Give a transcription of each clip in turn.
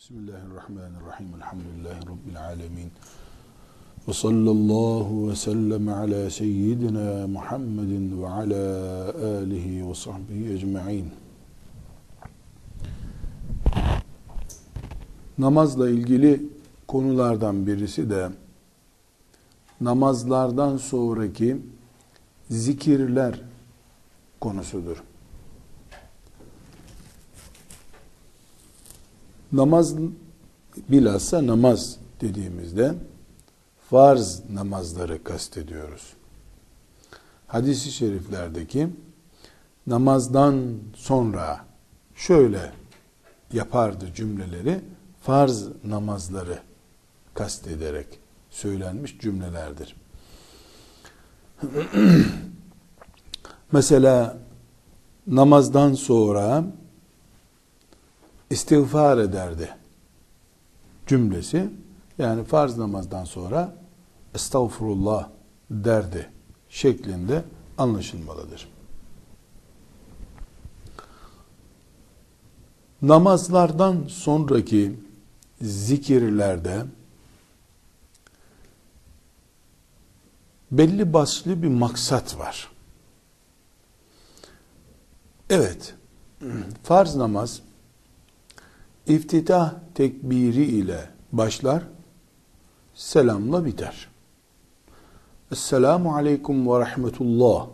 Bismillahirrahmanirrahim. Elhamdülillahi Rabbil alemin. Ve sallallahu ve sellem ala seyyidina Muhammedin ve ala alihi ve sahbihi ecma'in. Namazla ilgili konulardan birisi de namazlardan sonraki zikirler konusudur. Namaz bilhassa namaz dediğimizde farz namazları kastediyoruz. Hadis-i şeriflerdeki namazdan sonra şöyle yapardı cümleleri farz namazları kastederek söylenmiş cümlelerdir. Mesela namazdan sonra istiğfar ederdi cümlesi yani farz namazdan sonra estağfurullah derdi şeklinde anlaşılmalıdır. Namazlardan sonraki zikirlerde belli başlı bir maksat var. Evet, farz namaz iftitah tekbiri ile başlar, selamla biter. Esselamu aleyküm ve rahmetullah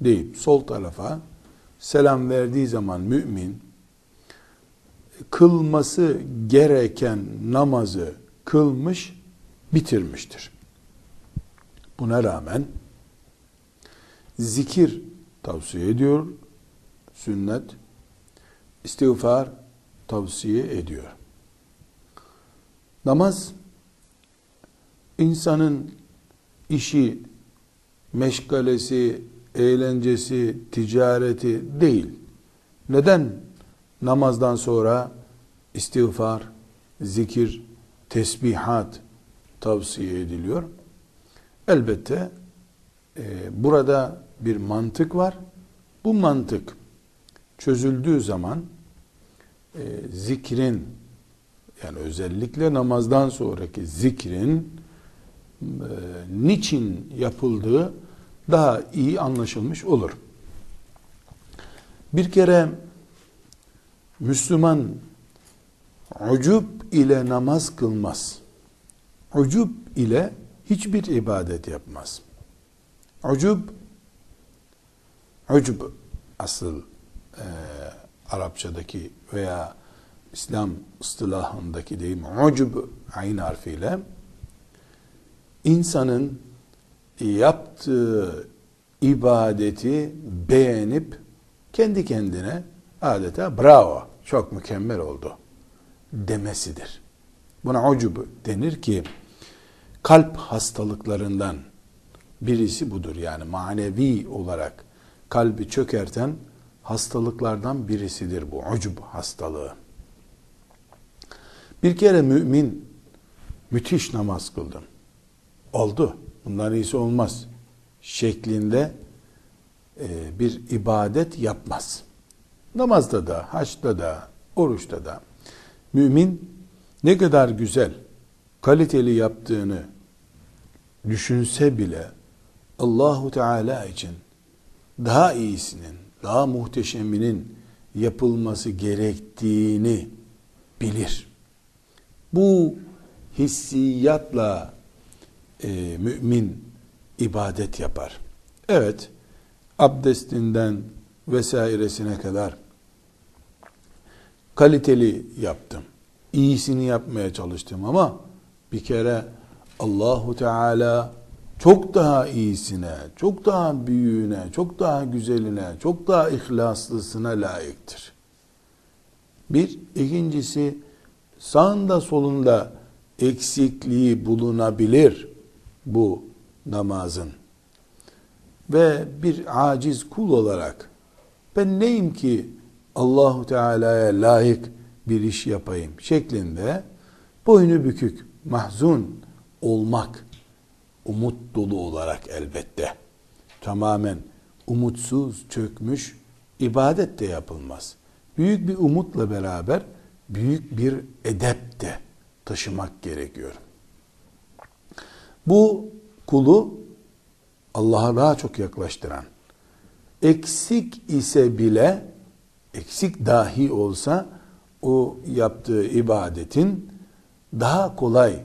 deyip sol tarafa selam verdiği zaman mümin kılması gereken namazı kılmış, bitirmiştir. Buna rağmen zikir tavsiye ediyor sünnet, istiğfar tavsiye ediyor. Namaz insanın işi, meşgalesi, eğlencesi, ticareti değil. Neden namazdan sonra istiğfar, zikir, tesbihat tavsiye ediliyor? Elbette e, burada bir mantık var. Bu mantık çözüldüğü zaman e, zikrin yani özellikle namazdan sonraki zikrin e, niçin yapıldığı daha iyi anlaşılmış olur. Bir kere Müslüman ucub ile namaz kılmaz. Ucub ile hiçbir ibadet yapmaz. Ucub ucub asıl e, Arapçadaki veya İslam ıstılahındaki deyim ucub ayn harfiyle insanın yaptığı ibadeti beğenip kendi kendine adeta bravo çok mükemmel oldu demesidir. Buna ucub denir ki kalp hastalıklarından birisi budur. Yani manevi olarak kalbi çökerten hastalıklardan birisidir bu ucub hastalığı. Bir kere mümin müthiş namaz kıldım. Oldu. Bundan iyisi olmaz. Şeklinde e, bir ibadet yapmaz. Namazda da, haçta da, oruçta da mümin ne kadar güzel, kaliteli yaptığını düşünse bile Allahu Teala için daha iyisinin, daha muhteşeminin yapılması gerektiğini bilir. Bu hissiyatla e, mümin ibadet yapar. Evet, abdestinden vesairesine kadar kaliteli yaptım. İyisini yapmaya çalıştım ama bir kere Allahu Teala çok daha iyisine, çok daha büyüğüne, çok daha güzeline, çok daha ihlaslısına layıktır. Bir, ikincisi sağında solunda eksikliği bulunabilir bu namazın. Ve bir aciz kul olarak ben neyim ki Allahu Teala'ya layık bir iş yapayım şeklinde boynu bükük, mahzun olmak umut dolu olarak elbette. Tamamen umutsuz, çökmüş ibadet de yapılmaz. Büyük bir umutla beraber büyük bir edep de taşımak gerekiyor. Bu kulu Allah'a daha çok yaklaştıran, eksik ise bile, eksik dahi olsa o yaptığı ibadetin daha kolay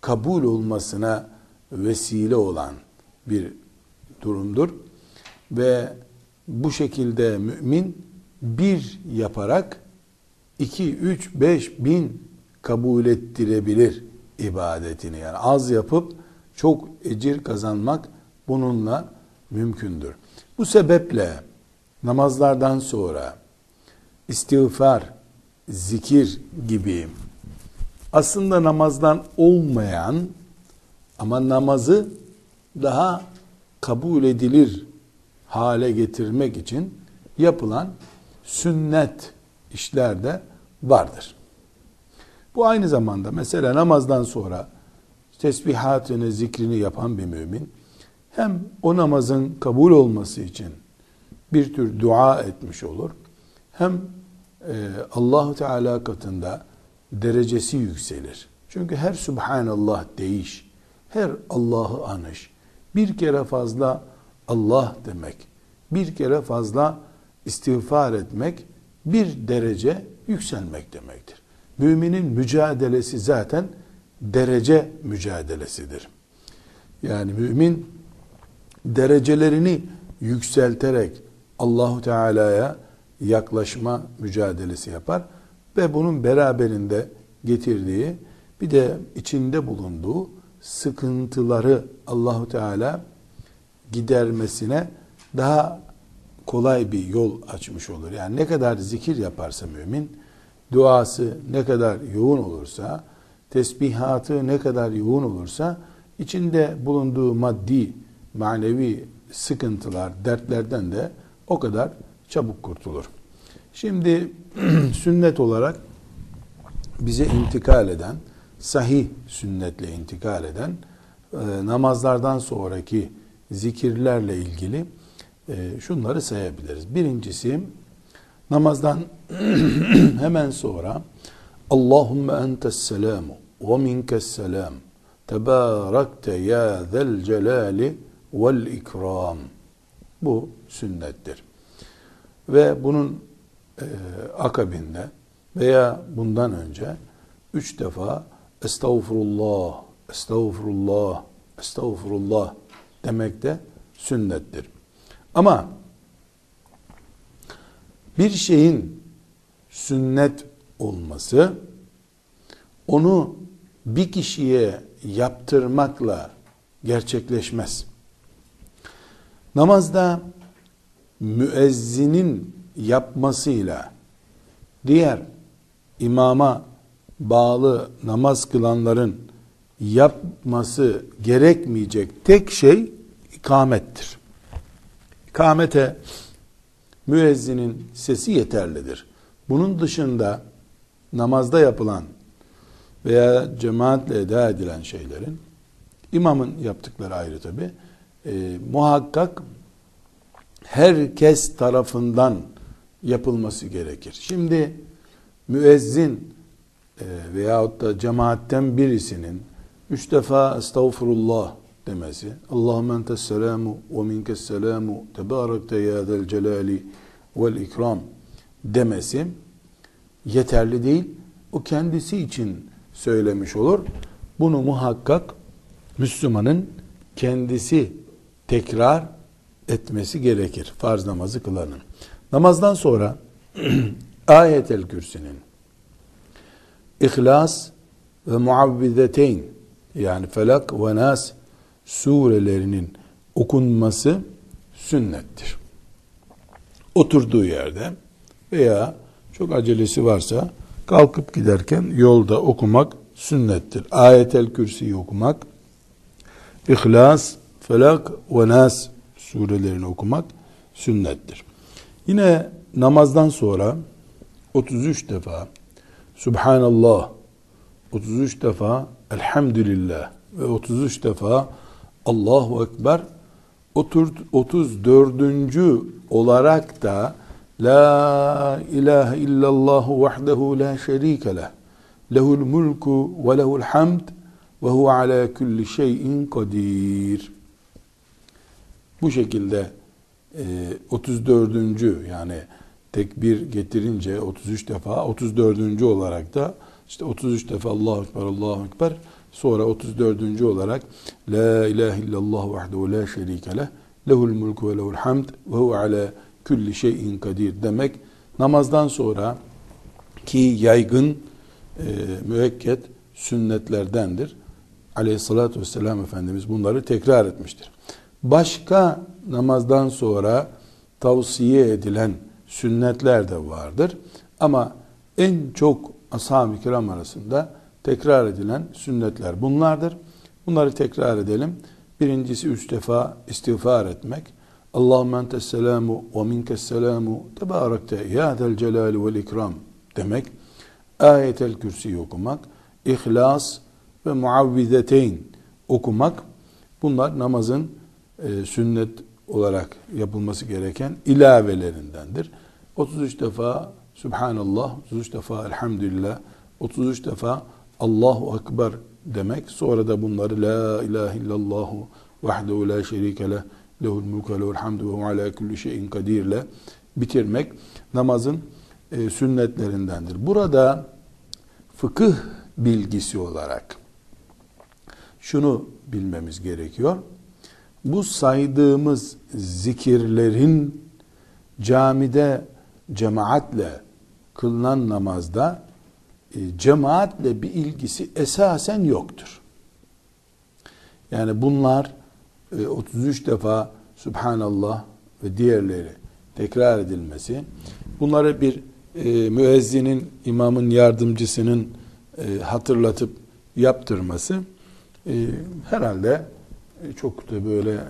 kabul olmasına vesile olan bir durumdur. Ve bu şekilde mümin bir yaparak iki, üç, beş bin kabul ettirebilir ibadetini. Yani az yapıp çok ecir kazanmak bununla mümkündür. Bu sebeple namazlardan sonra istiğfar, zikir gibi aslında namazdan olmayan ama namazı daha kabul edilir hale getirmek için yapılan sünnet işlerde vardır. Bu aynı zamanda mesela namazdan sonra tesbihatını, zikrini yapan bir mümin hem o namazın kabul olması için bir tür dua etmiş olur. Hem e, Allahu Teala katında derecesi yükselir. Çünkü her Subhanallah deyiş, her Allah'ı anış, bir kere fazla Allah demek, bir kere fazla istiğfar etmek bir derece yükselmek demektir. Müminin mücadelesi zaten derece mücadelesidir. Yani mümin derecelerini yükselterek Allahu Teala'ya yaklaşma mücadelesi yapar ve bunun beraberinde getirdiği bir de içinde bulunduğu sıkıntıları Allahu Teala gidermesine daha kolay bir yol açmış olur. Yani ne kadar zikir yaparsa mümin, duası ne kadar yoğun olursa, tesbihatı ne kadar yoğun olursa, içinde bulunduğu maddi, manevi sıkıntılar, dertlerden de o kadar çabuk kurtulur. Şimdi sünnet olarak bize intikal eden, sahih sünnetle intikal eden e, namazlardan sonraki zikirlerle ilgili e, şunları sayabiliriz. Birincisi namazdan hemen sonra Allahümme entes selamu ve minkes selam tebarekte ya zel celali vel ikram bu sünnettir. Ve bunun e, akabinde veya bundan önce üç defa estağfurullah, estağfurullah, estağfurullah demek de sünnettir. Ama bir şeyin sünnet olması onu bir kişiye yaptırmakla gerçekleşmez. Namazda müezzinin yapmasıyla diğer imama bağlı namaz kılanların yapması gerekmeyecek tek şey ikamettir. İkamete müezzinin sesi yeterlidir. Bunun dışında namazda yapılan veya cemaatle eda edilen şeylerin imamın yaptıkları ayrı tabi e, muhakkak herkes tarafından yapılması gerekir. Şimdi müezzin e, veyahut da cemaatten birisinin üç defa estağfurullah demesi, Allahümme entes selamu ve minkes selamu tebarekte ya zel celali vel ikram demesi yeterli değil. O kendisi için söylemiş olur. Bunu muhakkak Müslümanın kendisi tekrar etmesi gerekir. Farz namazı kılanın. Namazdan sonra ayetel kürsünün İhlas ve muavvizeteyn yani Felak ve Nas surelerinin okunması sünnettir. Oturduğu yerde veya çok acelesi varsa kalkıp giderken yolda okumak sünnettir. Ayetel Kürsi'yi okumak, İhlas, Felak ve Nas surelerini okumak sünnettir. Yine namazdan sonra 33 defa Subhanallah, 33 defa Elhamdülillah ve 33 defa Allahu Ekber 34. olarak da La ilahe illallah vahdehu la şerike leh. Lehul mulku ve lehul hamd ve huve ala kulli şeyin kadir. Bu şekilde 34. E, yani tekbir getirince 33 defa 34. olarak da işte 33 defa Allahu Ekber Allahu Ekber sonra 34. olarak La ilahe illallah vahdehu la şerike leh lehul mulku ve lehul hamd ve huve ala külli şeyin kadir demek namazdan sonra ki yaygın e, müekket sünnetlerdendir. Aleyhissalatü vesselam Efendimiz bunları tekrar etmiştir. Başka namazdan sonra tavsiye edilen sünnetler de vardır. Ama en çok ashab-ı kiram arasında tekrar edilen sünnetler bunlardır. Bunları tekrar edelim. Birincisi üç defa istiğfar etmek. Allahümme entes selamu ve minkes selamu tebarekte ya del celali vel ikram demek. Ayetel kürsi okumak. İhlas ve muavvizeteyn okumak. Bunlar namazın e, sünnet olarak yapılması gereken ilavelerindendir. 33 defa Subhanallah, 33 defa Elhamdülillah, 33 defa Allahu Ekber demek. Sonra da bunları La ilahe illallah vahdehu la şerike leh lehul mulku ve lehul hamdu ve ala kulli şeyin kadirle bitirmek namazın e, sünnetlerindendir. Burada fıkıh bilgisi olarak şunu bilmemiz gerekiyor. Bu saydığımız zikirlerin camide cemaatle kılınan namazda e, cemaatle bir ilgisi esasen yoktur. Yani bunlar 33 e, defa Subhanallah ve diğerleri tekrar edilmesi, bunları bir e, müezzinin, imamın yardımcısının hatırlatıp yaptırması herhalde çok da böyle e,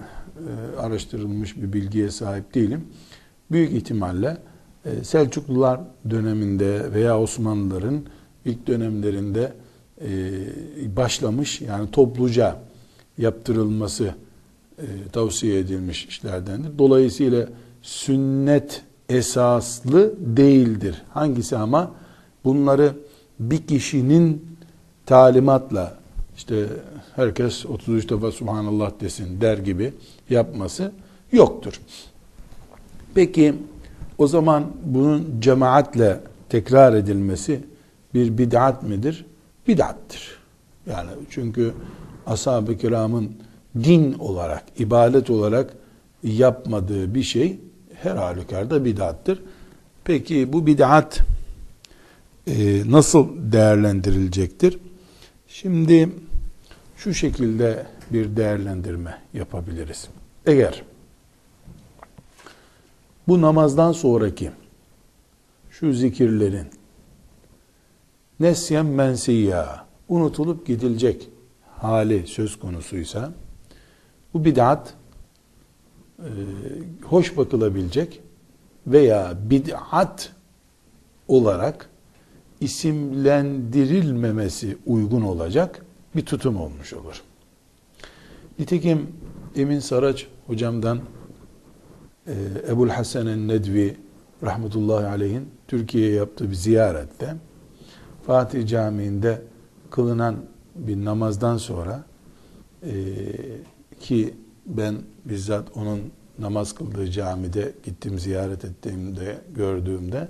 araştırılmış bir bilgiye sahip değilim. Büyük ihtimalle e, Selçuklular döneminde veya Osmanlıların ilk dönemlerinde e, başlamış yani topluca yaptırılması e, tavsiye edilmiş işlerdendir. Dolayısıyla sünnet esaslı değildir. Hangisi ama bunları bir kişinin talimatla işte herkes 33 defa Subhanallah desin der gibi yapması yoktur. Peki o zaman bunun cemaatle tekrar edilmesi bir bid'at midir? Bid'attır. Yani çünkü ashab-ı kiramın din olarak, ibadet olarak yapmadığı bir şey her halükarda bid'attır. Peki bu bid'at e, nasıl değerlendirilecektir? Şimdi şu şekilde bir değerlendirme yapabiliriz. Eğer bu namazdan sonraki şu zikirlerin nesyen mensiyya unutulup gidilecek hali söz konusuysa bu bid'at e, hoş bakılabilecek veya bid'at olarak isimlendirilmemesi uygun olacak bir tutum olmuş olur. Nitekim Emin Saraç hocamdan e, Ebul Hasan Nedvi rahmetullahi aleyhin Türkiye'ye yaptığı bir ziyarette Fatih Camii'nde kılınan bir namazdan sonra e, ki ben bizzat onun namaz kıldığı camide gittim ziyaret ettiğimde gördüğümde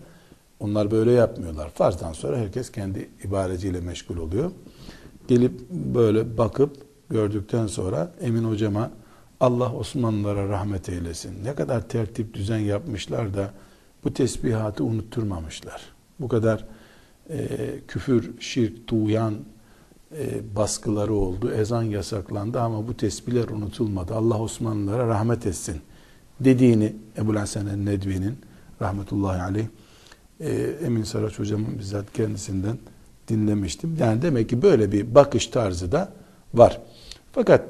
onlar böyle yapmıyorlar. Farzdan sonra herkes kendi ibadetiyle meşgul oluyor. Gelip böyle bakıp gördükten sonra Emin hocama Allah Osmanlılara rahmet eylesin. Ne kadar tertip düzen yapmışlar da bu tesbihatı unutturmamışlar. Bu kadar e, küfür, şirk, tuğyan e, baskıları oldu. Ezan yasaklandı ama bu tesbihler unutulmadı. Allah Osmanlılara rahmet etsin dediğini Ebu Hasan Nedvi'nin rahmetullahi aleyh e, Emin Saraç hocamın bizzat kendisinden dinlemiştim. Yani demek ki böyle bir bakış tarzı da var. Fakat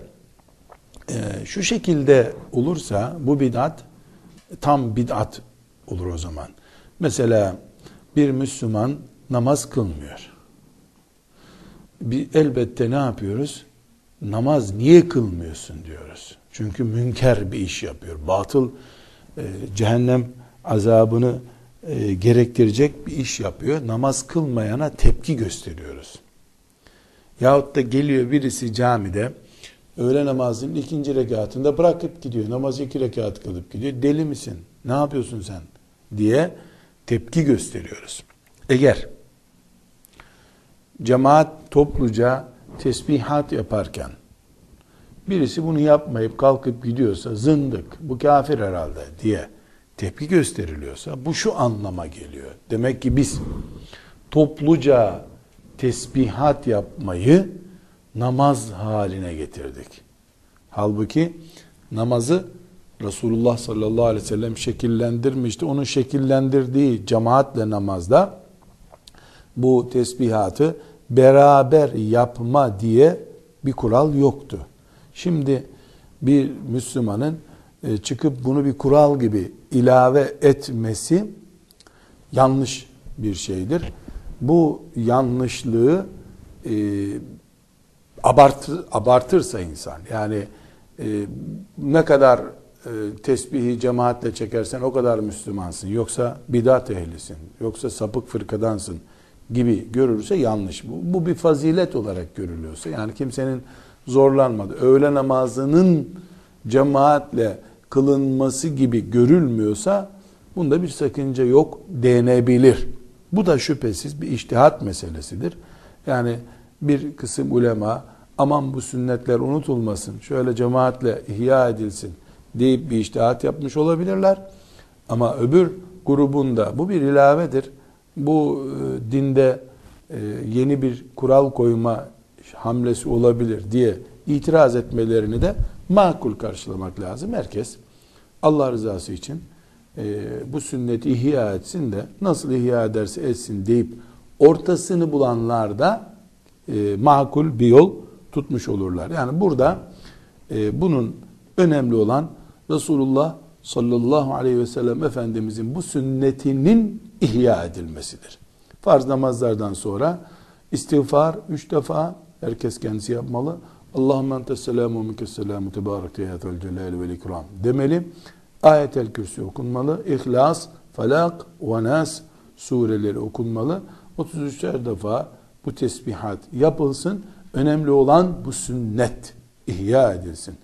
e, şu şekilde olursa bu bid'at tam bid'at olur o zaman. Mesela bir Müslüman namaz kılmıyor. Bir, elbette ne yapıyoruz? Namaz niye kılmıyorsun diyoruz. Çünkü münker bir iş yapıyor. Batıl e, cehennem azabını e, gerektirecek bir iş yapıyor. Namaz kılmayana tepki gösteriyoruz. Yahut da geliyor birisi camide öğle namazının ikinci rekatında bırakıp gidiyor. Namazı iki rekat kılıp gidiyor. Deli misin? Ne yapıyorsun sen? diye tepki gösteriyoruz. Eğer cemaat topluca tesbihat yaparken birisi bunu yapmayıp kalkıp gidiyorsa zındık, bu kafir herhalde diye tepki gösteriliyorsa bu şu anlama geliyor. Demek ki biz topluca tesbihat yapmayı namaz haline getirdik. Halbuki namazı Resulullah sallallahu aleyhi ve sellem şekillendirmişti. Onun şekillendirdiği cemaatle namazda bu tesbihatı beraber yapma diye bir kural yoktu. Şimdi bir Müslümanın çıkıp bunu bir kural gibi ilave etmesi yanlış bir şeydir. Bu yanlışlığı e, abartır, abartırsa insan yani e, ne kadar e, tesbihi cemaatle çekersen o kadar Müslümansın. Yoksa bidat ehlisin. Yoksa sapık fırkadansın gibi görürse yanlış bu. Bu bir fazilet olarak görülüyorsa yani kimsenin zorlanmadı. Öğle namazının cemaatle kılınması gibi görülmüyorsa bunda bir sakınca yok denebilir. Bu da şüphesiz bir iştihat meselesidir. Yani bir kısım ulema aman bu sünnetler unutulmasın, şöyle cemaatle ihya edilsin deyip bir iştihat yapmış olabilirler. Ama öbür grubunda bu bir ilavedir. Bu e, dinde e, yeni bir kural koyma hamlesi olabilir diye itiraz etmelerini de makul karşılamak lazım. Herkes Allah rızası için e, bu sünneti ihya etsin de nasıl ihya ederse etsin deyip ortasını bulanlar da e, makul bir yol tutmuş olurlar. Yani burada e, bunun önemli olan Resulullah sallallahu aleyhi ve sellem Efendimizin bu sünnetinin ihya edilmesidir. Farz namazlardan sonra istiğfar üç defa herkes kendisi yapmalı. Allahümme entes selamu minkes selamu tebarek teyatel celal ve ikram demeli. Ayetel okunmalı. İhlas, Felak ve Nas sureleri okunmalı. 33'er defa bu tesbihat yapılsın. Önemli olan bu sünnet ihya edilsin.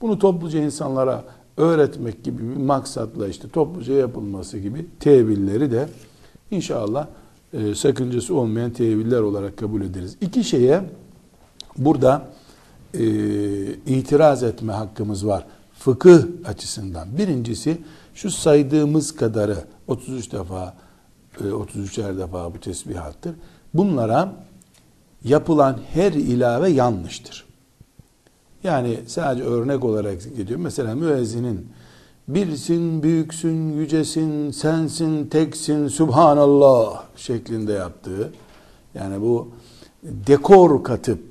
Bunu topluca insanlara öğretmek gibi bir maksatla işte topluca yapılması gibi tevilleri de inşallah e, sakıncası olmayan teviller olarak kabul ederiz. İki şeye burada e, itiraz etme hakkımız var. Fıkıh açısından. Birincisi şu saydığımız kadarı 33 defa e, 33'er defa bu tesbihattır. Bunlara yapılan her ilave yanlıştır. Yani sadece örnek olarak gidiyor. Mesela müezzinin birsin, büyüksün, yücesin, sensin, teksin, subhanallah şeklinde yaptığı yani bu dekor katıp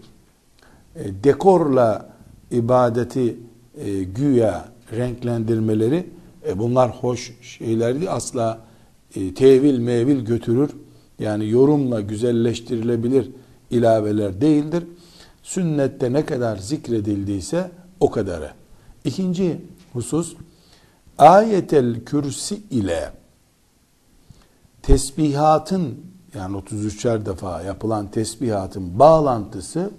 e, dekorla ibadeti e, güya renklendirmeleri e, bunlar hoş şeyler değil. Asla e, tevil mevil götürür. Yani yorumla güzelleştirilebilir ilaveler değildir. Sünnette ne kadar zikredildiyse o kadarı. İkinci husus ayetel kürsi ile tesbihatın yani 33'er defa yapılan tesbihatın bağlantısı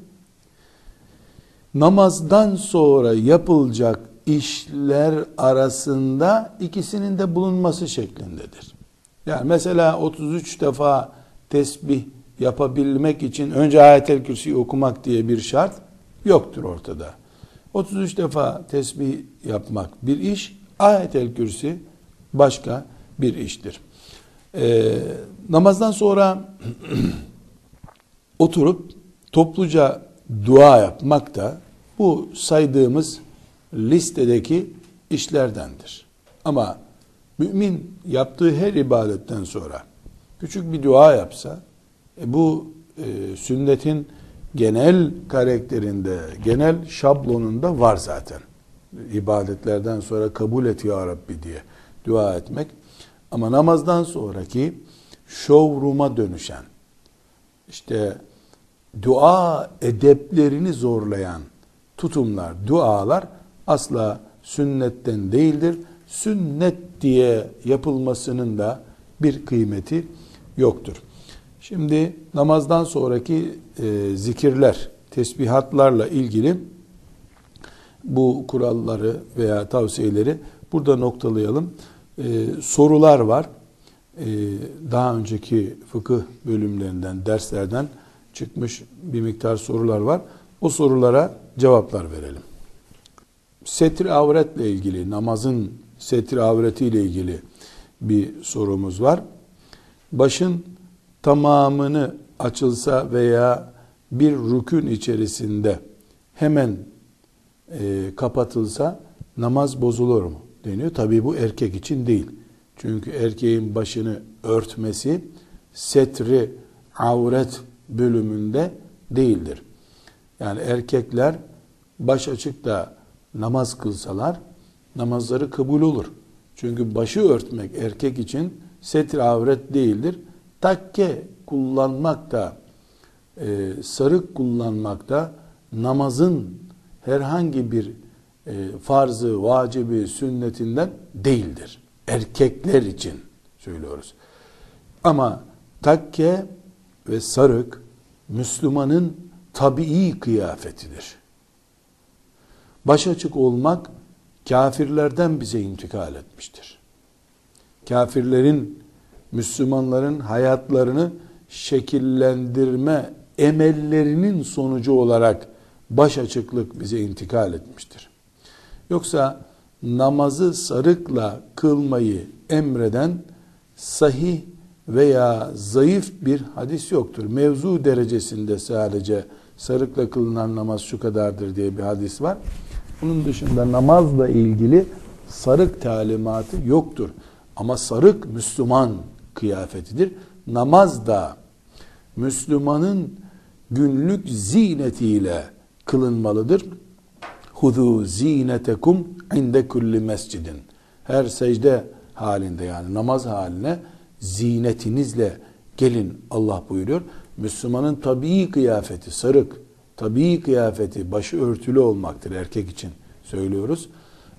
namazdan sonra yapılacak işler arasında ikisinin de bulunması şeklindedir. Yani mesela 33 defa tesbih yapabilmek için önce ayetel kürsüyü okumak diye bir şart yoktur ortada. 33 defa tesbih yapmak bir iş, ayetel kürsü başka bir iştir. Ee, namazdan sonra oturup topluca dua yapmak da bu saydığımız listedeki işlerdendir. Ama mümin yaptığı her ibadetten sonra küçük bir dua yapsa e bu e, sünnetin genel karakterinde, genel şablonunda var zaten. İbadetlerden sonra kabul et ya Rabbi diye dua etmek. Ama namazdan sonraki showroom'a dönüşen, işte dua edeplerini zorlayan tutumlar, dualar asla sünnetten değildir. Sünnet diye yapılmasının da bir kıymeti yoktur. Şimdi namazdan sonraki e, zikirler, tesbihatlarla ilgili bu kuralları veya tavsiyeleri burada noktalayalım. E, sorular var. E, daha önceki fıkıh bölümlerinden, derslerden çıkmış bir miktar sorular var. O sorulara cevaplar verelim. Setir avretle ilgili, namazın setir avretiyle ilgili bir sorumuz var. Başın tamamını açılsa veya bir rükün içerisinde hemen e, kapatılsa namaz bozulur mu deniyor. Tabi bu erkek için değil. Çünkü erkeğin başını örtmesi setri avret bölümünde değildir. Yani erkekler baş açık da namaz kılsalar namazları kabul olur. Çünkü başı örtmek erkek için setir avret değildir. Takke kullanmak da e, sarık kullanmak da namazın herhangi bir e, farzı, vacibi, sünnetinden değildir. Erkekler için söylüyoruz. Ama takke ve sarık Müslümanın tabii kıyafetidir. Başaçık olmak kafirlerden bize intikal etmiştir. Kafirlerin Müslümanların hayatlarını şekillendirme emellerinin sonucu olarak baş açıklık bize intikal etmiştir. Yoksa namazı sarıkla kılmayı emreden sahih veya zayıf bir hadis yoktur. Mevzu derecesinde sadece sarıkla kılınan namaz şu kadardır diye bir hadis var. Bunun dışında namazla ilgili sarık talimatı yoktur. Ama sarık Müslüman kıyafetidir. Namaz da Müslümanın günlük zinetiyle kılınmalıdır. Hudu zinetekum inde kulli mescidin. Her secde halinde yani namaz haline zinetinizle gelin Allah buyuruyor. Müslümanın tabii kıyafeti sarık, tabii kıyafeti başı örtülü olmaktır erkek için söylüyoruz.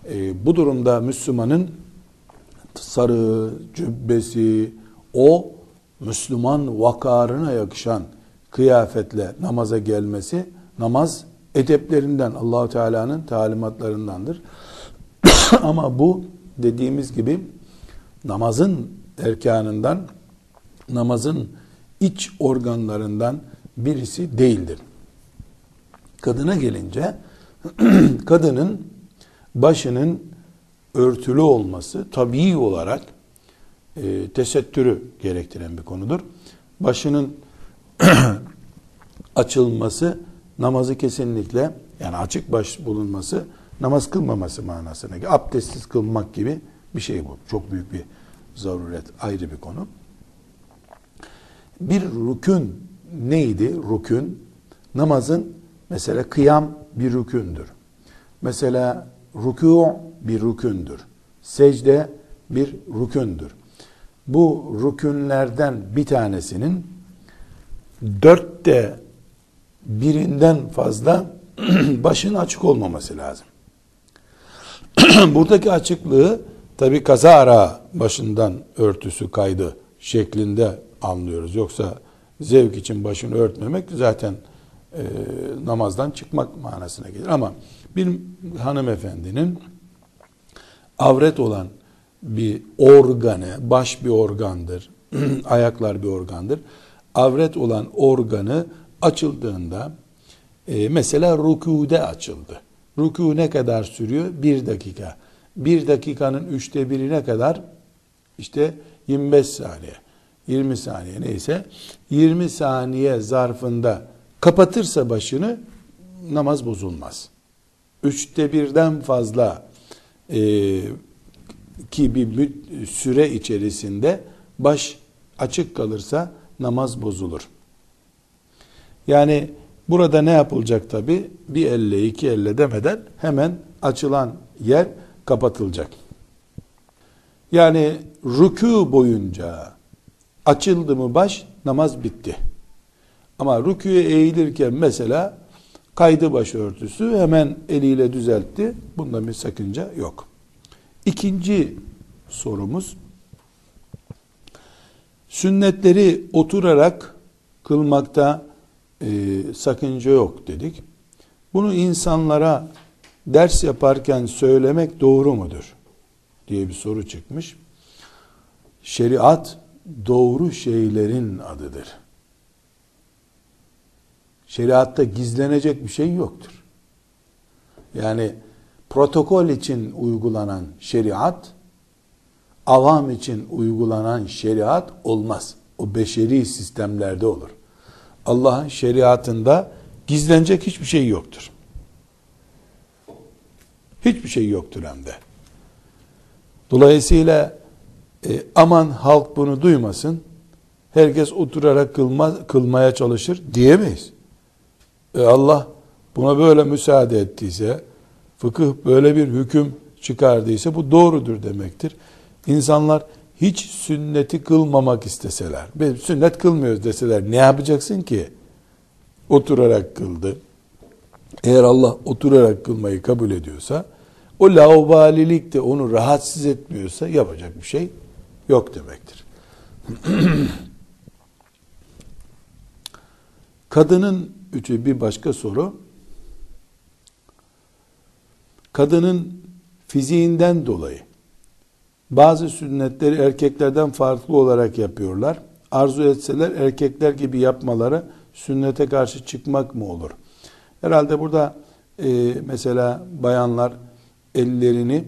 E, bu durumda Müslümanın sarı, cübbesi, o Müslüman vakarına yakışan kıyafetle namaza gelmesi namaz edeplerinden Allahu Teala'nın talimatlarındandır. Ama bu dediğimiz gibi namazın erkanından namazın iç organlarından birisi değildir. Kadına gelince kadının başının örtülü olması tabii olarak e, tesettürü gerektiren bir konudur. Başının açılması namazı kesinlikle yani açık baş bulunması namaz kılmaması manasına. Abdestsiz kılmak gibi bir şey bu. Çok büyük bir zaruret ayrı bir konu. Bir rükün neydi? Rükün namazın mesela kıyam bir rükündür. Mesela rükû bir rükündür. Secde bir rükündür. Bu rükünlerden bir tanesinin dörtte birinden fazla başın açık olmaması lazım. Buradaki açıklığı tabi kazara başından örtüsü kaydı şeklinde anlıyoruz. Yoksa zevk için başını örtmemek zaten e, namazdan çıkmak manasına gelir. Ama bir hanımefendinin avret olan bir organı, baş bir organdır, ayaklar bir organdır. Avret olan organı açıldığında e, mesela rükude açıldı. Rükû ne kadar sürüyor? Bir dakika. Bir dakikanın üçte birine kadar işte 25 saniye, 20 saniye neyse 20 saniye zarfında kapatırsa başını namaz bozulmaz. Üçte birden fazla e, ki bir süre içerisinde baş açık kalırsa namaz bozulur. Yani burada ne yapılacak tabi? Bir elle iki elle demeden hemen açılan yer kapatılacak. Yani rükû boyunca açıldı mı baş namaz bitti. Ama rüküye eğilirken mesela kaydı başörtüsü hemen eliyle düzeltti. Bunda bir sakınca yok. İkinci sorumuz Sünnetleri oturarak kılmakta e, sakınca yok dedik. Bunu insanlara ders yaparken söylemek doğru mudur? diye bir soru çıkmış. Şeriat doğru şeylerin adıdır. Şeriatta gizlenecek bir şey yoktur. Yani protokol için uygulanan şeriat, avam için uygulanan şeriat olmaz. O beşeri sistemlerde olur. Allah'ın şeriatında gizlenecek hiçbir şey yoktur. Hiçbir şey yoktur hem de. Dolayısıyla e, aman halk bunu duymasın, herkes oturarak kılma, kılmaya çalışır diyemeyiz. E Allah buna böyle müsaade ettiyse, fıkıh böyle bir hüküm çıkardıysa bu doğrudur demektir. İnsanlar hiç sünneti kılmamak isteseler, biz sünnet kılmıyoruz deseler ne yapacaksın ki? Oturarak kıldı. Eğer Allah oturarak kılmayı kabul ediyorsa, o laubalilik de onu rahatsız etmiyorsa yapacak bir şey yok demektir. Kadının üçü bir başka soru. Kadının fiziğinden dolayı bazı sünnetleri erkeklerden farklı olarak yapıyorlar. Arzu etseler erkekler gibi yapmaları sünnete karşı çıkmak mı olur? Herhalde burada e, mesela bayanlar ellerini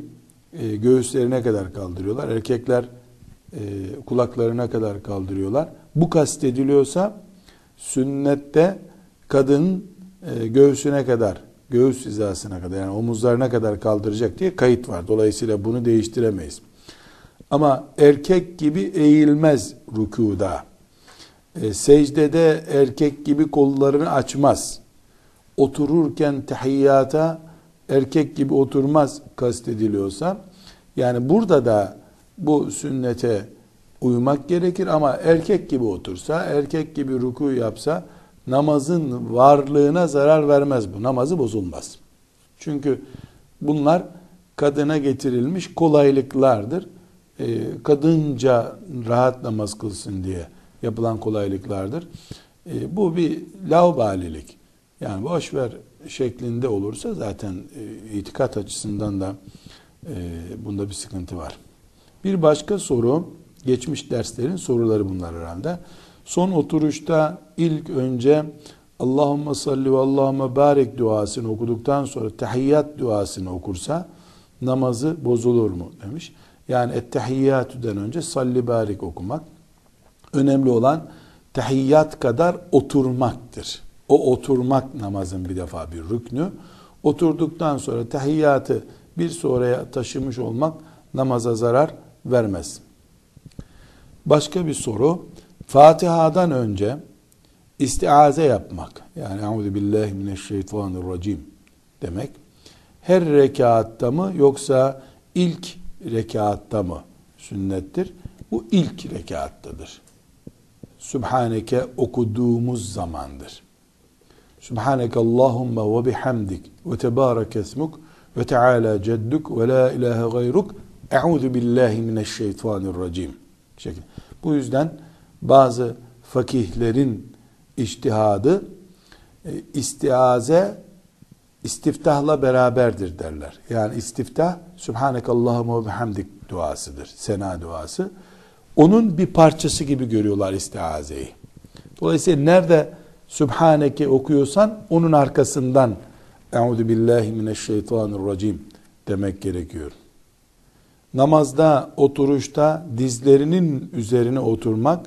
e, göğüslerine kadar kaldırıyorlar. Erkekler e, kulaklarına kadar kaldırıyorlar. Bu kastediliyorsa sünnette kadın e, göğsüne kadar, göğüs hizasına kadar yani omuzlarına kadar kaldıracak diye kayıt var. Dolayısıyla bunu değiştiremeyiz. Ama erkek gibi eğilmez rükuda. E, secdede erkek gibi kollarını açmaz. Otururken tahiyyata erkek gibi oturmaz kastediliyorsa yani burada da bu sünnete uymak gerekir ama erkek gibi otursa, erkek gibi ruku yapsa namazın varlığına zarar vermez bu. Namazı bozulmaz. Çünkü bunlar kadına getirilmiş kolaylıklardır. Ee, kadınca rahat namaz kılsın diye yapılan kolaylıklardır. Ee, bu bir laubalilik. Yani boş ver şeklinde olursa zaten e, itikat açısından da e, bunda bir sıkıntı var. Bir başka soru, geçmiş derslerin soruları bunlar herhalde. Son oturuşta ilk önce Allahümme salli ve Allahümme barek duasını okuduktan sonra tehiyyat duasını okursa namazı bozulur mu demiş. Yani ettehiyyatüden önce salli barik okumak. Önemli olan tehiyyat kadar oturmaktır. O oturmak namazın bir defa bir rüknü. Oturduktan sonra tehiyyatı bir sonraya taşımış olmak namaza zarar vermez. Başka bir soru. Fatiha'dan önce istiaze yapmak. Yani Euzu billahi mineşşeytanirracim demek. Her rekatta mı yoksa ilk rekatta mı sünnettir? Bu ilk rekattadır. Sübhaneke okuduğumuz zamandır. Subhaneke Allahumma ve bihamdik ve tebarek esmuk ve teala cedduk ve la ilahe gayruk Euzu billahi mineşşeytanirracim. Şekil. Bu yüzden bazı fakihlerin iştihadı e, istiaze istiftahla beraberdir derler. Yani istiftah Subhanekallahumma ve bihamdik duasıdır. Sena duası. Onun bir parçası gibi görüyorlar istiazeyi. Dolayısıyla nerede Sübhaneke okuyorsan onun arkasından Euzu billahi mineşşeytanirracim demek gerekiyor. Namazda, oturuşta dizlerinin üzerine oturmak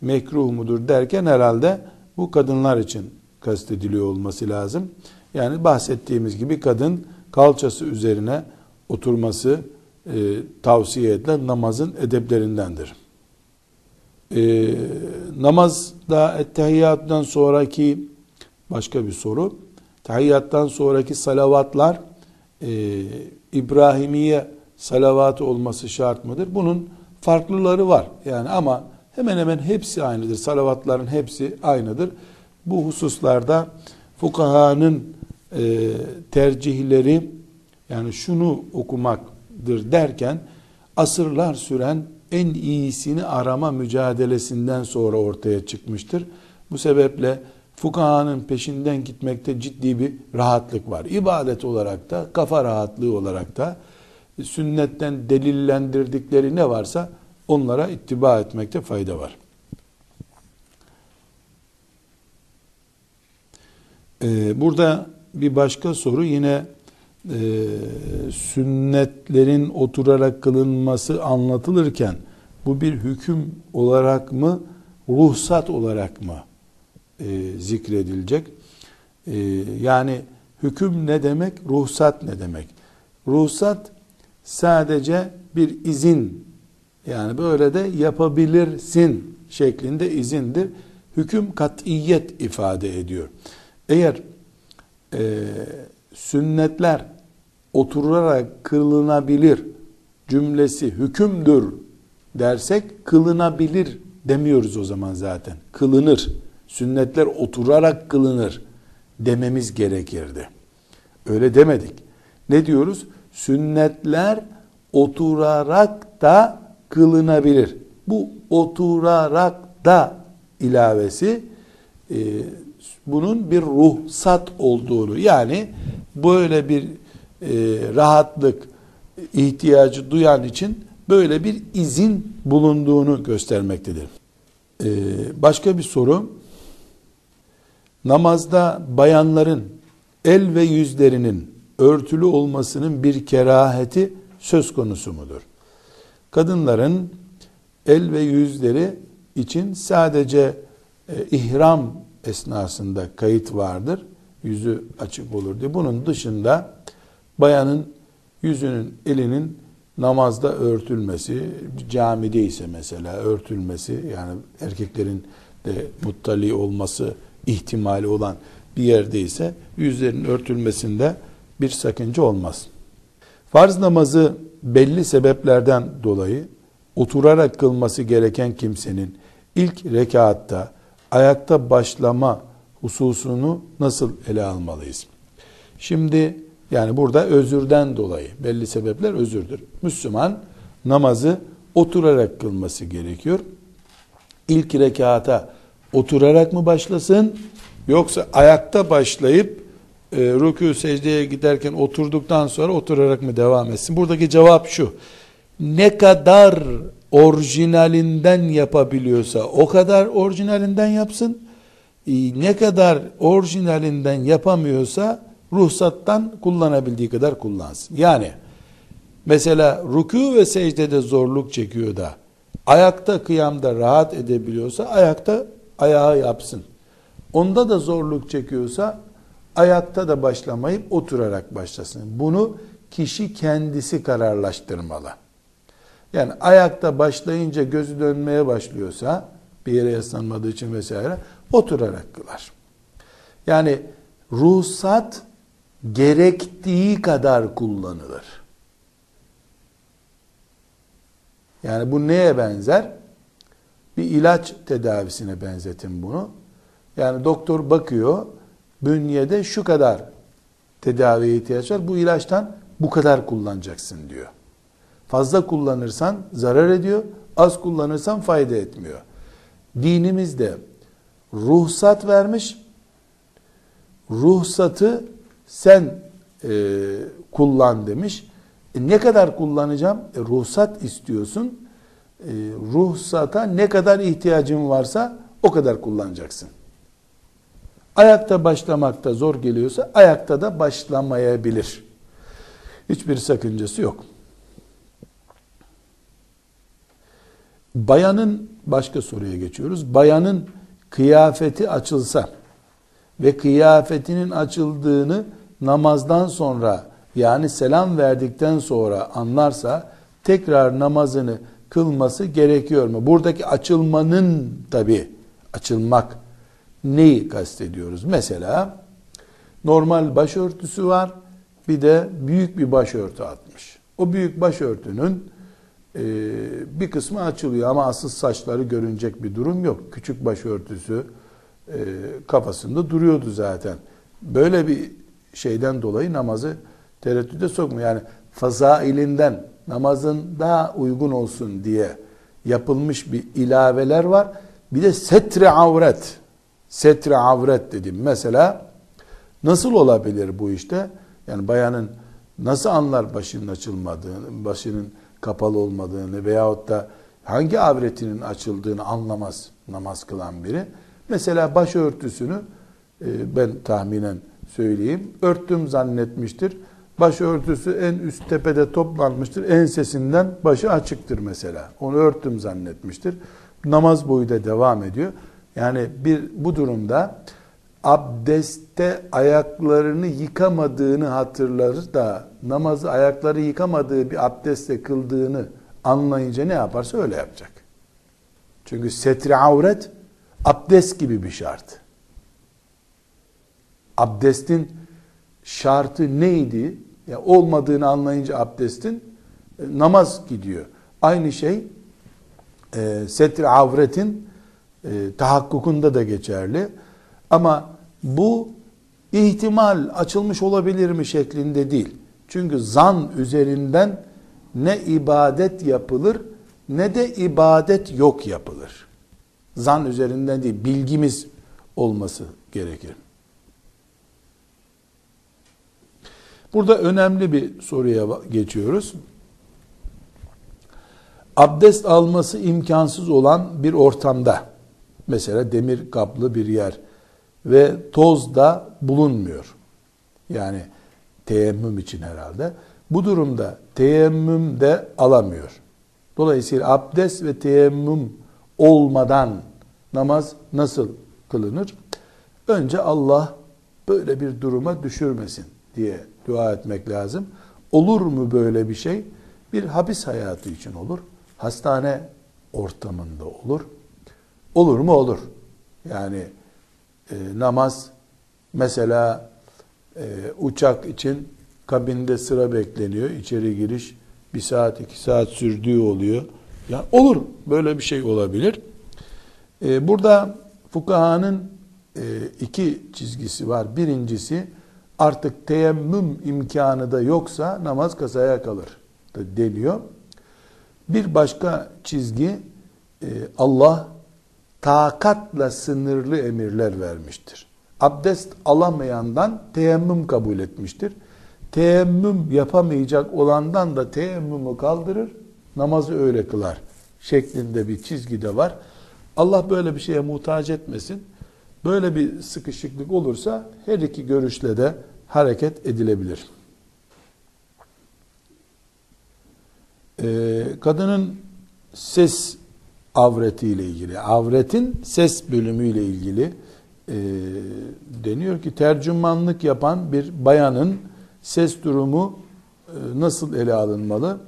mekruh mudur derken herhalde bu kadınlar için kastediliyor olması lazım. Yani bahsettiğimiz gibi kadın kalçası üzerine oturması e, tavsiye edilen namazın edeplerindendir. E, namazda ettehiyyattan sonraki başka bir soru. Tahiyyattan sonraki salavatlar e, İbrahimiye salavatı olması şart mıdır? Bunun farklıları var. Yani ama hemen hemen hepsi aynıdır. Salavatların hepsi aynıdır. Bu hususlarda fukahanın e, tercihleri yani şunu okumaktır derken asırlar süren en iyisini arama mücadelesinden sonra ortaya çıkmıştır. Bu sebeple fukahanın peşinden gitmekte ciddi bir rahatlık var. İbadet olarak da, kafa rahatlığı olarak da sünnetten delillendirdikleri ne varsa onlara ittiba etmekte fayda var. Ee, burada bir başka soru yine e, sünnetlerin oturarak kılınması anlatılırken bu bir hüküm olarak mı ruhsat olarak mı e, zikredilecek? E, yani hüküm ne demek? Ruhsat ne demek? Ruhsat sadece bir izin yani böyle de yapabilirsin şeklinde izindir. Hüküm katiyet ifade ediyor. Eğer e, sünnetler oturarak kılınabilir cümlesi hükümdür dersek kılınabilir demiyoruz o zaman zaten. Kılınır. Sünnetler oturarak kılınır dememiz gerekirdi. Öyle demedik. Ne diyoruz? Sünnetler oturarak da kılınabilir. Bu oturarak da ilavesi e, bunun bir ruhsat olduğunu yani böyle bir rahatlık ihtiyacı duyan için böyle bir izin bulunduğunu göstermektedir. E, başka bir soru namazda bayanların el ve yüzlerinin örtülü olmasının bir keraheti söz konusu mudur? Kadınların el ve yüzleri için sadece e, ihram esnasında kayıt vardır. Yüzü açık olur diye. Bunun dışında bayanın yüzünün, elinin namazda örtülmesi, camide ise mesela örtülmesi, yani erkeklerin de muttali olması ihtimali olan bir yerde ise yüzlerin örtülmesinde bir sakınca olmaz. Farz namazı belli sebeplerden dolayı oturarak kılması gereken kimsenin ilk rekatta ayakta başlama hususunu nasıl ele almalıyız? Şimdi yani burada özürden dolayı belli sebepler özürdür. Müslüman namazı oturarak kılması gerekiyor. İlk rekata oturarak mı başlasın yoksa ayakta başlayıp e, rükû secdeye giderken oturduktan sonra oturarak mı devam etsin? Buradaki cevap şu. Ne kadar orijinalinden yapabiliyorsa o kadar orijinalinden yapsın. E, ne kadar orijinalinden yapamıyorsa ruhsattan kullanabildiği kadar kullansın. Yani mesela rükû ve secdede zorluk çekiyor da ayakta kıyamda rahat edebiliyorsa ayakta ayağı yapsın. Onda da zorluk çekiyorsa ayakta da başlamayıp oturarak başlasın. Bunu kişi kendisi kararlaştırmalı. Yani ayakta başlayınca gözü dönmeye başlıyorsa bir yere yaslanmadığı için vesaire oturarak kılar. Yani ruhsat gerektiği kadar kullanılır. Yani bu neye benzer? Bir ilaç tedavisine benzetin bunu. Yani doktor bakıyor, bünyede şu kadar tedaviye ihtiyaç var. Bu ilaçtan bu kadar kullanacaksın diyor. Fazla kullanırsan zarar ediyor, az kullanırsan fayda etmiyor. Dinimizde ruhsat vermiş, ruhsatı sen e, kullan demiş. E, ne kadar kullanacağım? E, ruhsat istiyorsun. E, ruhsata ne kadar ihtiyacın varsa o kadar kullanacaksın. Ayakta başlamakta zor geliyorsa ayakta da başlamayabilir. Hiçbir sakıncası yok. Bayanın başka soruya geçiyoruz. Bayanın kıyafeti açılsa ve kıyafetinin açıldığını namazdan sonra yani selam verdikten sonra anlarsa tekrar namazını kılması gerekiyor mu? Buradaki açılmanın tabi açılmak neyi kastediyoruz? Mesela normal başörtüsü var bir de büyük bir başörtü atmış. O büyük başörtünün e, bir kısmı açılıyor ama asıl saçları görünecek bir durum yok. Küçük başörtüsü e, kafasında duruyordu zaten. Böyle bir şeyden dolayı namazı tereddüde sokmuyor. Yani fazailinden namazın daha uygun olsun diye yapılmış bir ilaveler var. Bir de setre avret. Setre avret dedim. Mesela nasıl olabilir bu işte? Yani bayanın nasıl anlar başının açılmadığını, başının kapalı olmadığını veyahut da hangi avretinin açıldığını anlamaz namaz kılan biri. Mesela başörtüsünü e, ben tahminen söyleyeyim örttüm zannetmiştir. Başörtüsü en üst tepede toplanmıştır. Ensesinden başı açıktır mesela. Onu örttüm zannetmiştir. Namaz boyu da devam ediyor. Yani bir bu durumda abdestte ayaklarını yıkamadığını hatırlar da namazı ayakları yıkamadığı bir abdestle kıldığını anlayınca ne yaparsa öyle yapacak. Çünkü setri avret abdest gibi bir şart. Abdestin şartı neydi? Ya olmadığını anlayınca abdestin e, namaz gidiyor. Aynı şey e, setri avretin e, tahakkukunda da geçerli. Ama bu ihtimal açılmış olabilir mi şeklinde değil. Çünkü zan üzerinden ne ibadet yapılır ne de ibadet yok yapılır. Zan üzerinden değil, bilgimiz olması gerekir. Burada önemli bir soruya geçiyoruz. Abdest alması imkansız olan bir ortamda, mesela demir kaplı bir yer ve toz da bulunmuyor. Yani teyemmüm için herhalde. Bu durumda teyemmüm de alamıyor. Dolayısıyla abdest ve teyemmüm olmadan namaz nasıl kılınır? Önce Allah böyle bir duruma düşürmesin diye dua etmek lazım. Olur mu böyle bir şey? Bir hapis hayatı için olur. Hastane ortamında olur. Olur mu? Olur. Yani e, namaz mesela e, uçak için kabinde sıra bekleniyor. İçeri giriş bir saat iki saat sürdüğü oluyor. Yani olur. Böyle bir şey olabilir. E, burada fukahanın e, iki çizgisi var. Birincisi artık teyemmüm imkanı da yoksa namaz kazaya kalır da deniyor. Bir başka çizgi e, Allah takatla sınırlı emirler vermiştir. Abdest alamayandan teyemmüm kabul etmiştir. Teyemmüm yapamayacak olandan da teyemmümü kaldırır, namazı öyle kılar şeklinde bir çizgi de var. Allah böyle bir şeye muhtaç etmesin. Böyle bir sıkışıklık olursa her iki görüşle de hareket edilebilir. Ee, kadının ses avretiyle ilgili, avretin ses bölümüyle ilgili e, deniyor ki tercümanlık yapan bir bayanın ses durumu e, nasıl ele alınmalı?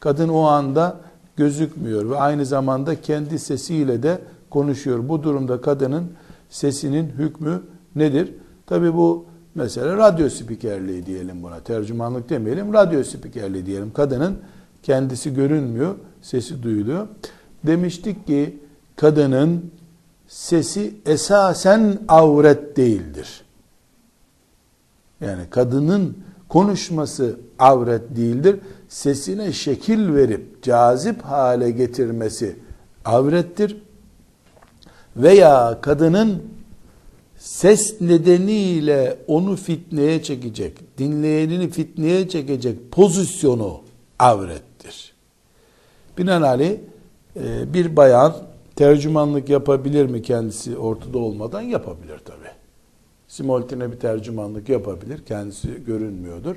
Kadın o anda gözükmüyor ve aynı zamanda kendi sesiyle de konuşuyor. Bu durumda kadının sesinin hükmü nedir? Tabi bu mesela radyo spikerliği diyelim buna. Tercümanlık demeyelim, radyo spikerliği diyelim. Kadının kendisi görünmüyor, sesi duyuluyor. Demiştik ki kadının sesi esasen avret değildir. Yani kadının konuşması avret değildir. Sesine şekil verip cazip hale getirmesi avrettir veya kadının ses nedeniyle onu fitneye çekecek, dinleyenini fitneye çekecek pozisyonu avrettir. Binaenaleyh e, bir bayan tercümanlık yapabilir mi kendisi ortada olmadan? Yapabilir tabi. Simultane bir tercümanlık yapabilir. Kendisi görünmüyordur.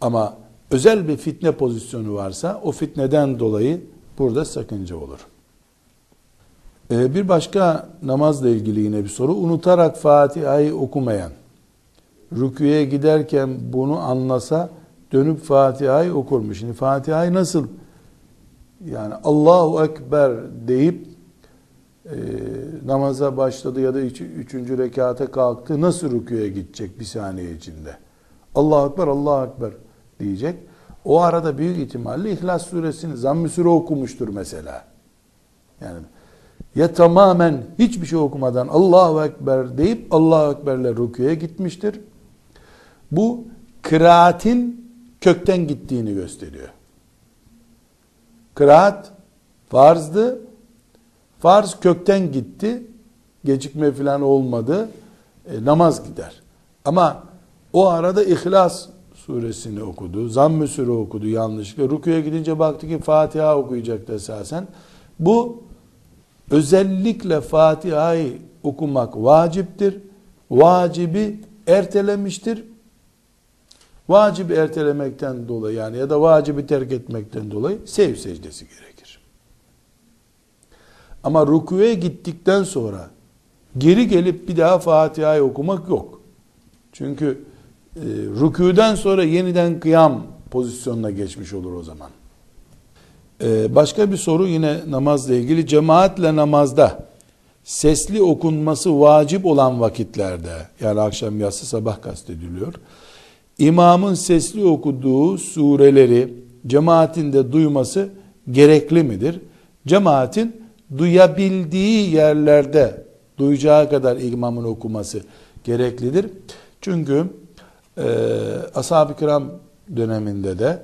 Ama özel bir fitne pozisyonu varsa o fitneden dolayı burada sakınca olur. Ee, bir başka namazla ilgili yine bir soru. Unutarak Fatiha'yı okumayan, rüküye giderken bunu anlasa dönüp Fatiha'yı okur mu? Şimdi Fatiha'yı nasıl yani Allahu Ekber deyip e, namaza başladı ya da üç, üçüncü rekata kalktı nasıl rüküye gidecek bir saniye içinde? Allahu Ekber, Allahu Ekber diyecek. O arada büyük ihtimalle İhlas suresini zamm-ı sure okumuştur mesela. Yani ya tamamen hiçbir şey okumadan Allahu Ekber deyip Allahu Ekber'le rüküye gitmiştir. Bu kıraatin kökten gittiğini gösteriyor. Kıraat Farzdı. Farz kökten gitti. Gecikme falan olmadı. E, namaz gider. Ama o arada İhlas suresini okudu. Zamm-ı okudu yanlışlıkla. Rükuya gidince baktı ki Fatiha okuyacaktı esasen. Bu özellikle Fatiha'yı okumak vaciptir. Vacibi ertelemiştir. Vacibi ertelemekten dolayı yani ya da vacibi terk etmekten dolayı sev secdesi gerekir. Ama rükuya gittikten sonra geri gelip bir daha Fatiha'yı okumak yok. Çünkü e, rükûden sonra yeniden kıyam pozisyonuna geçmiş olur o zaman. E, başka bir soru yine namazla ilgili. Cemaatle namazda sesli okunması vacip olan vakitlerde yani akşam yatsı sabah kastediliyor. İmamın sesli okuduğu sureleri cemaatin de duyması gerekli midir? Cemaatin duyabildiği yerlerde duyacağı kadar imamın okuması gereklidir. Çünkü e, ashab-ı kiram döneminde de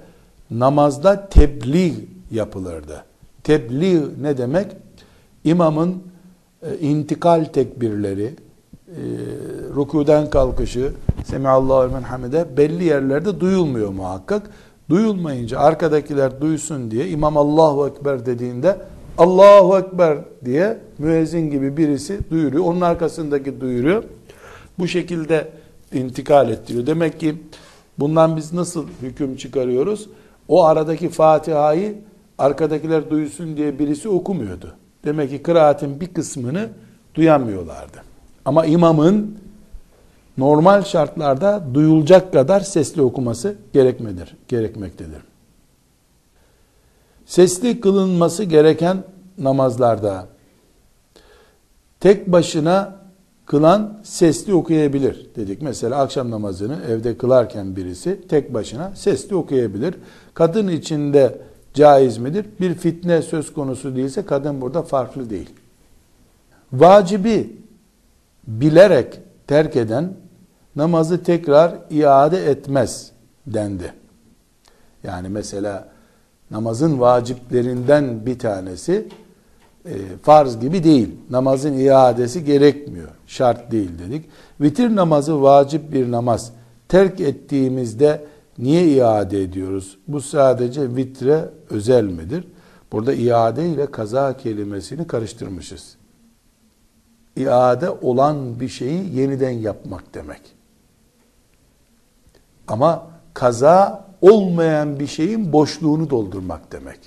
namazda tebliğ yapılırdı. Tebliğ ne demek? İmamın e, intikal tekbirleri, e, rükuden kalkışı, Semihallahu men hamide belli yerlerde duyulmuyor muhakkak. Duyulmayınca arkadakiler duysun diye imam Allahu Ekber dediğinde Allahu Ekber diye müezzin gibi birisi duyuruyor. Onun arkasındaki duyuruyor. Bu şekilde intikal ettiriyor. Demek ki bundan biz nasıl hüküm çıkarıyoruz? O aradaki Fatiha'yı arkadakiler duysun diye birisi okumuyordu. Demek ki kıraatin bir kısmını duyamıyorlardı. Ama imamın normal şartlarda duyulacak kadar sesli okuması gerekmedir, gerekmektedir. Sesli kılınması gereken namazlarda tek başına kılan sesli okuyabilir dedik. Mesela akşam namazını evde kılarken birisi tek başına sesli okuyabilir. Kadın içinde caiz midir? Bir fitne söz konusu değilse kadın burada farklı değil. Vacibi bilerek terk eden namazı tekrar iade etmez dendi. Yani mesela namazın vaciplerinden bir tanesi e, farz gibi değil. Namazın iadesi gerekmiyor. Şart değil dedik. Vitir namazı vacip bir namaz. Terk ettiğimizde niye iade ediyoruz? Bu sadece vitre özel midir? Burada iade ile kaza kelimesini karıştırmışız. İade olan bir şeyi yeniden yapmak demek. Ama kaza olmayan bir şeyin boşluğunu doldurmak demek.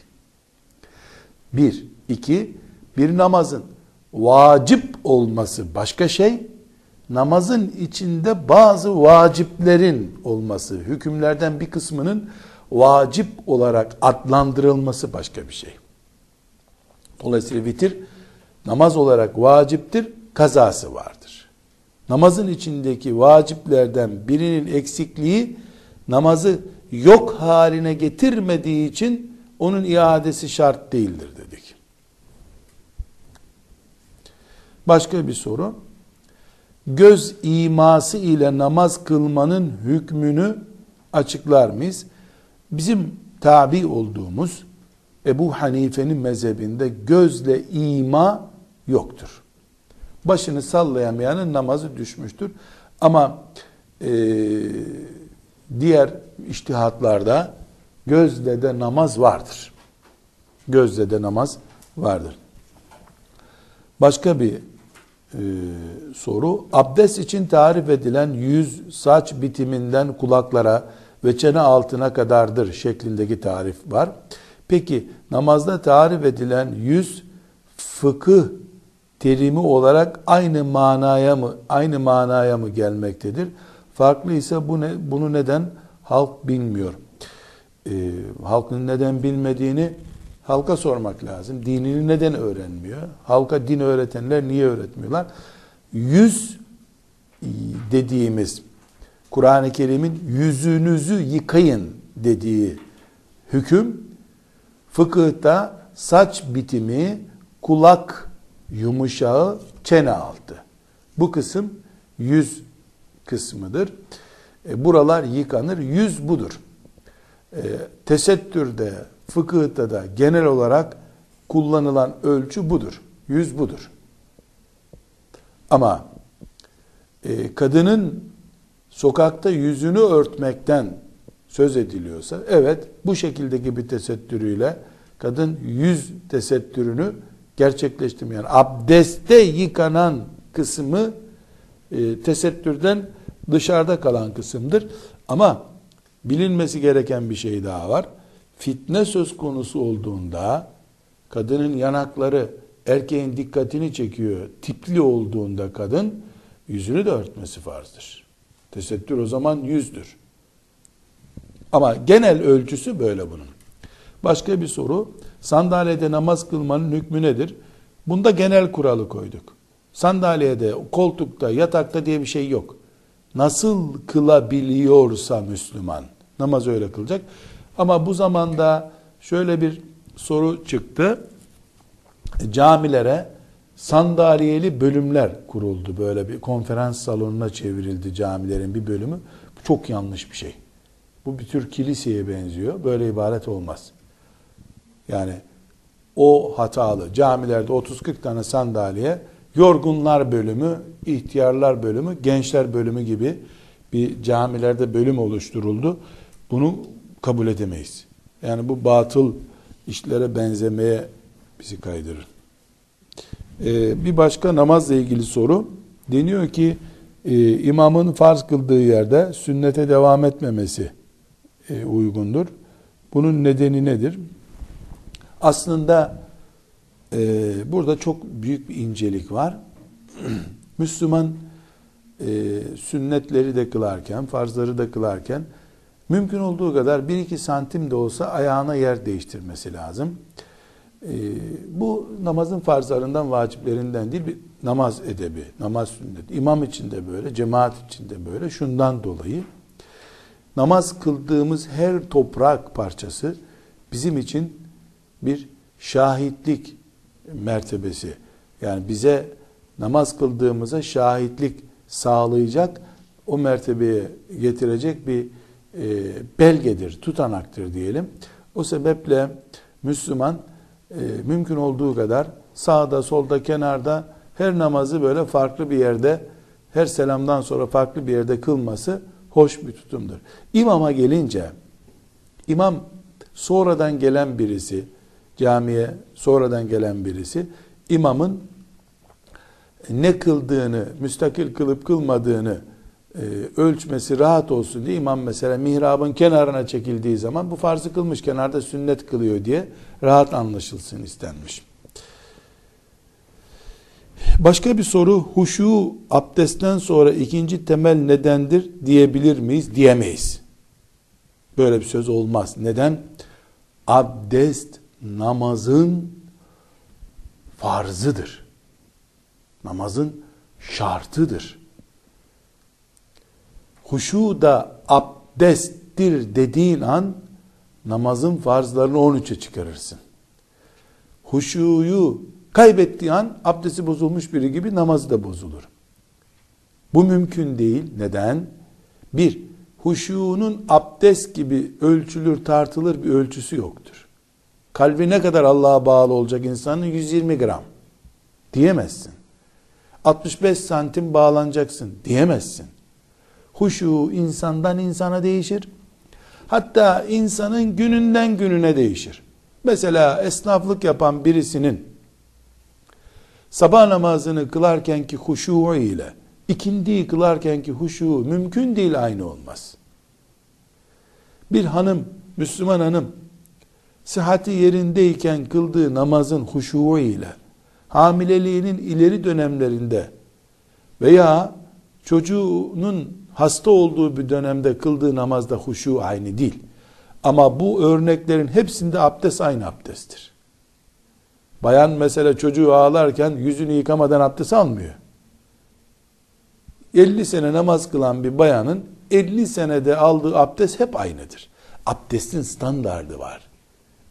Bir. iki bir namazın vacip olması başka şey, namazın içinde bazı vaciplerin olması, hükümlerden bir kısmının vacip olarak adlandırılması başka bir şey. Dolayısıyla vitir namaz olarak vaciptir, kazası vardır. Namazın içindeki vaciplerden birinin eksikliği namazı yok haline getirmediği için onun iadesi şart değildir dedik. Başka bir soru. Göz iması ile namaz kılmanın hükmünü açıklar mıyız? Bizim tabi olduğumuz Ebu Hanife'nin mezhebinde gözle ima yoktur. Başını sallayamayanın namazı düşmüştür. Ama e, diğer iştihatlarda gözle de namaz vardır. Gözle de namaz vardır. Başka bir e, soru. Abdest için tarif edilen yüz saç bitiminden kulaklara ve çene altına kadardır şeklindeki tarif var. Peki namazda tarif edilen yüz fıkıh terimi olarak aynı manaya mı aynı manaya mı gelmektedir? Farklı ise bu ne, bunu neden halk bilmiyor? Ee, halkın neden bilmediğini Halka sormak lazım. Dinini neden öğrenmiyor? Halka din öğretenler niye öğretmiyorlar? Yüz dediğimiz Kur'an-ı Kerim'in yüzünüzü yıkayın dediği hüküm fıkıhta saç bitimi, kulak yumuşağı, çene altı. Bu kısım yüz kısmıdır. E, buralar yıkanır. Yüz budur. E, tesettürde, fıkıhta da genel olarak kullanılan ölçü budur. Yüz budur. Ama e, kadının sokakta yüzünü örtmekten söz ediliyorsa evet bu şekildeki bir tesettürüyle kadın yüz tesettürünü gerçekleştirmiyor. Yani abdeste yıkanan kısmı e, tesettürden dışarıda kalan kısımdır. Ama bilinmesi gereken bir şey daha var. Fitne söz konusu olduğunda kadının yanakları erkeğin dikkatini çekiyor. Tipli olduğunda kadın yüzünü de örtmesi farzdır. Tesettür o zaman yüzdür. Ama genel ölçüsü böyle bunun. Başka bir soru. Sandalyede namaz kılmanın hükmü nedir? Bunda genel kuralı koyduk. Sandalyede, koltukta, yatakta diye bir şey yok. Nasıl kılabiliyorsa Müslüman namaz öyle kılacak. Ama bu zamanda şöyle bir soru çıktı. Camilere sandalyeli bölümler kuruldu. Böyle bir konferans salonuna çevrildi camilerin bir bölümü. Bu çok yanlış bir şey. Bu bir tür kiliseye benziyor. Böyle ibaret olmaz. Yani o hatalı. Camilerde 30-40 tane sandalye, yorgunlar bölümü, ihtiyarlar bölümü, gençler bölümü gibi bir camilerde bölüm oluşturuldu. Bunu kabul edemeyiz. Yani bu batıl işlere benzemeye bizi kaydırır. Ee, bir başka namazla ilgili soru. Deniyor ki e, imamın farz kıldığı yerde sünnete devam etmemesi e, uygundur. Bunun nedeni nedir? Aslında e, burada çok büyük bir incelik var. Müslüman e, sünnetleri de kılarken, farzları da kılarken mümkün olduğu kadar 1-2 santim de olsa ayağına yer değiştirmesi lazım. E, bu namazın farzlarından, vaciplerinden değil bir namaz edebi, namaz sünneti. İmam için de böyle, cemaat için de böyle. Şundan dolayı namaz kıldığımız her toprak parçası bizim için bir şahitlik mertebesi. Yani bize namaz kıldığımıza şahitlik sağlayacak, o mertebeye getirecek bir belgedir, tutanaktır diyelim. O sebeple Müslüman e, mümkün olduğu kadar sağda, solda, kenarda her namazı böyle farklı bir yerde, her selamdan sonra farklı bir yerde kılması hoş bir tutumdur. İmama gelince, imam sonradan gelen birisi, camiye sonradan gelen birisi, imamın ne kıldığını, müstakil kılıp kılmadığını e, ölçmesi rahat olsun diye imam mesela mihrabın kenarına çekildiği zaman bu farzı kılmış kenarda sünnet kılıyor diye rahat anlaşılsın istenmiş. Başka bir soru huşu abdestten sonra ikinci temel nedendir diyebilir miyiz? Diyemeyiz. Böyle bir söz olmaz. Neden? Abdest namazın farzıdır. Namazın şartıdır. Huşu da abdesttir dediğin an namazın farzlarını 13'e çıkarırsın. Huşuyu kaybettiği an abdesti bozulmuş biri gibi namazı da bozulur. Bu mümkün değil. Neden? Bir, huşunun abdest gibi ölçülür tartılır bir ölçüsü yoktur. Kalbi ne kadar Allah'a bağlı olacak insanın 120 gram diyemezsin. 65 santim bağlanacaksın diyemezsin. Huşu insandan insana değişir. Hatta insanın gününden gününe değişir. Mesela esnaflık yapan birisinin sabah namazını kılarken ki huşu ile ikindiyi kılarken ki huşu mümkün değil aynı olmaz. Bir hanım, Müslüman hanım sıhhati yerindeyken kıldığı namazın huşu ile hamileliğinin ileri dönemlerinde veya çocuğunun hasta olduğu bir dönemde kıldığı namazda huşu aynı değil. Ama bu örneklerin hepsinde abdest aynı abdesttir. Bayan mesela çocuğu ağlarken yüzünü yıkamadan abdest almıyor. 50 sene namaz kılan bir bayanın 50 senede aldığı abdest hep aynıdır. Abdestin standardı var.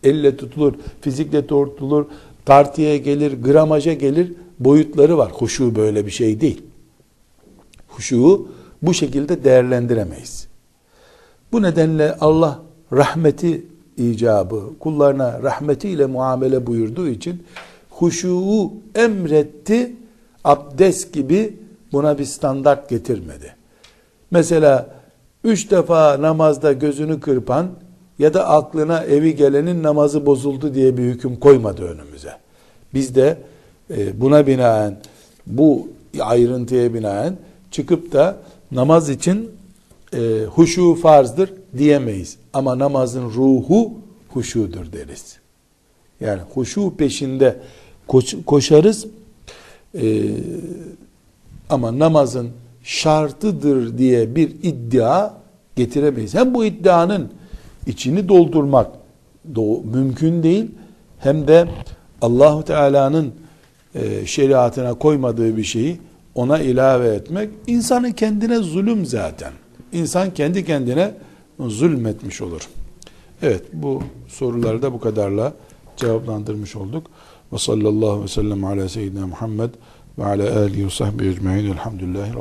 Elle tutulur, fizikle tutulur, tartıya gelir, gramaja gelir, boyutları var. Huşu böyle bir şey değil. Huşu bu şekilde değerlendiremeyiz. Bu nedenle Allah rahmeti icabı, kullarına rahmetiyle muamele buyurduğu için huşuğu emretti, abdest gibi buna bir standart getirmedi. Mesela üç defa namazda gözünü kırpan ya da aklına evi gelenin namazı bozuldu diye bir hüküm koymadı önümüze. Biz de e, buna binaen bu ayrıntıya binaen çıkıp da namaz için e, huşu farzdır diyemeyiz. Ama namazın ruhu huşudur deriz. Yani huşu peşinde koş, koşarız. E, ama namazın şartıdır diye bir iddia getiremeyiz. Hem bu iddianın içini doldurmak do mümkün değil hem de Allahu Teala'nın e, şeriatına koymadığı bir şeyi ona ilave etmek insanın kendine zulüm zaten. İnsan kendi kendine zulmetmiş olur. Evet bu soruları da bu kadarla cevaplandırmış olduk. Ve sallallahu ve sellem ala seyyidina Muhammed ve ala alihi ve sahbihi ecma'in. Elhamdülillahi